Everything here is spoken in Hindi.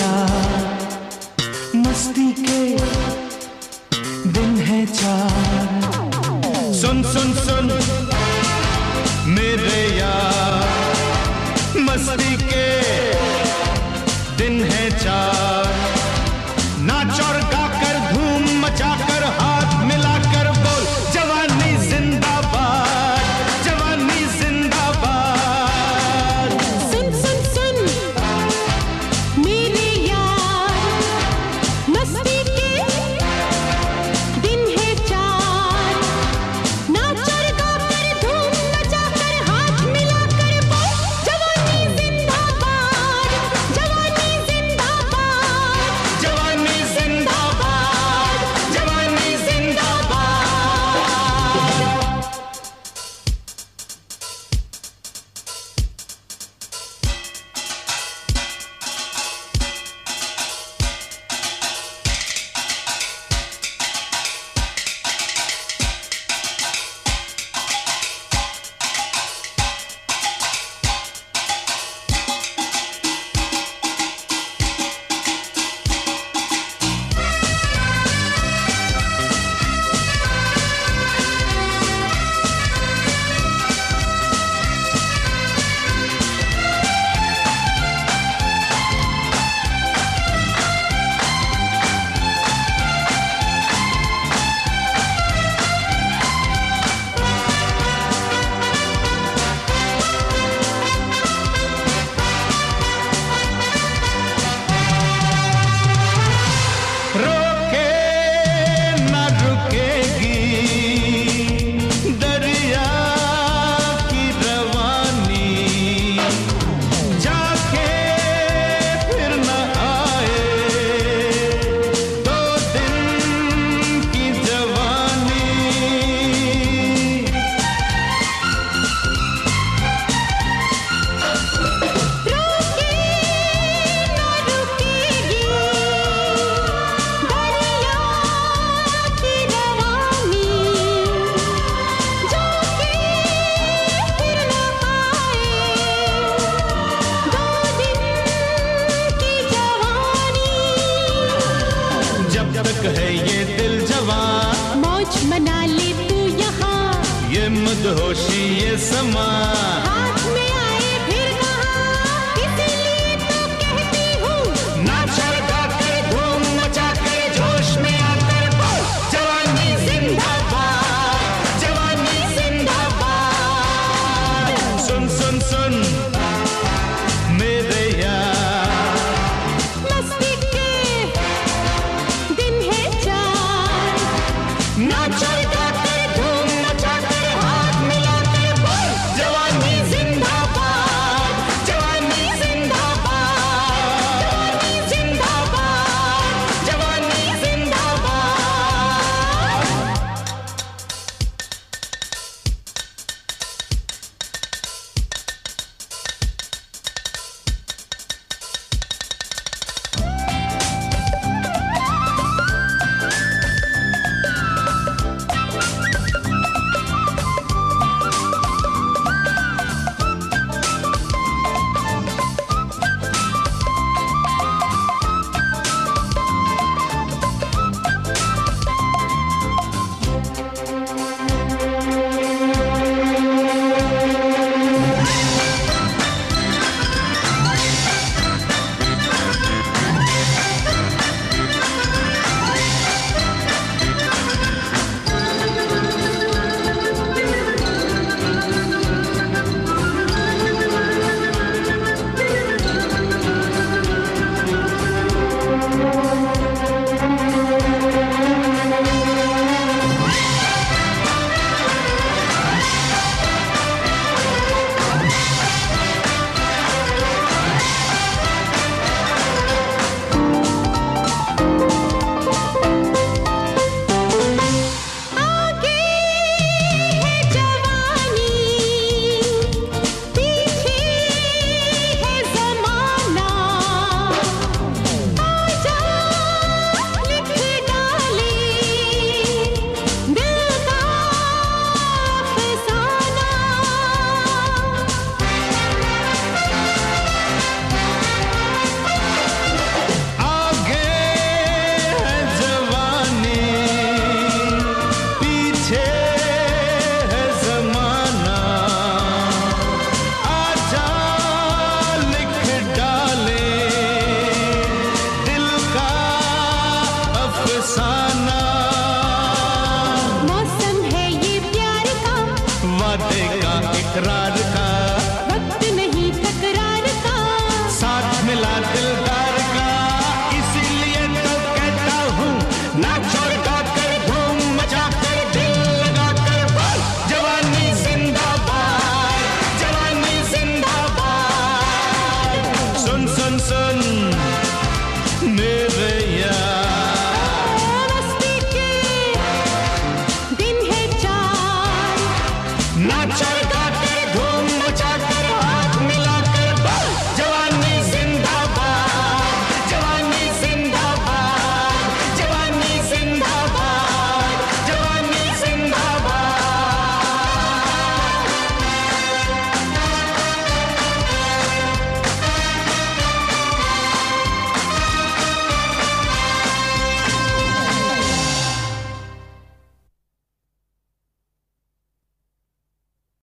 गया मस्ती के दिन है चार। सुन सुन सुन, मेरे यार। मस्ती के दिन है चार। चक है ये दिल जवान। मौज मना ले तू यहाँ। ये मदहोशी ये समा। तकरार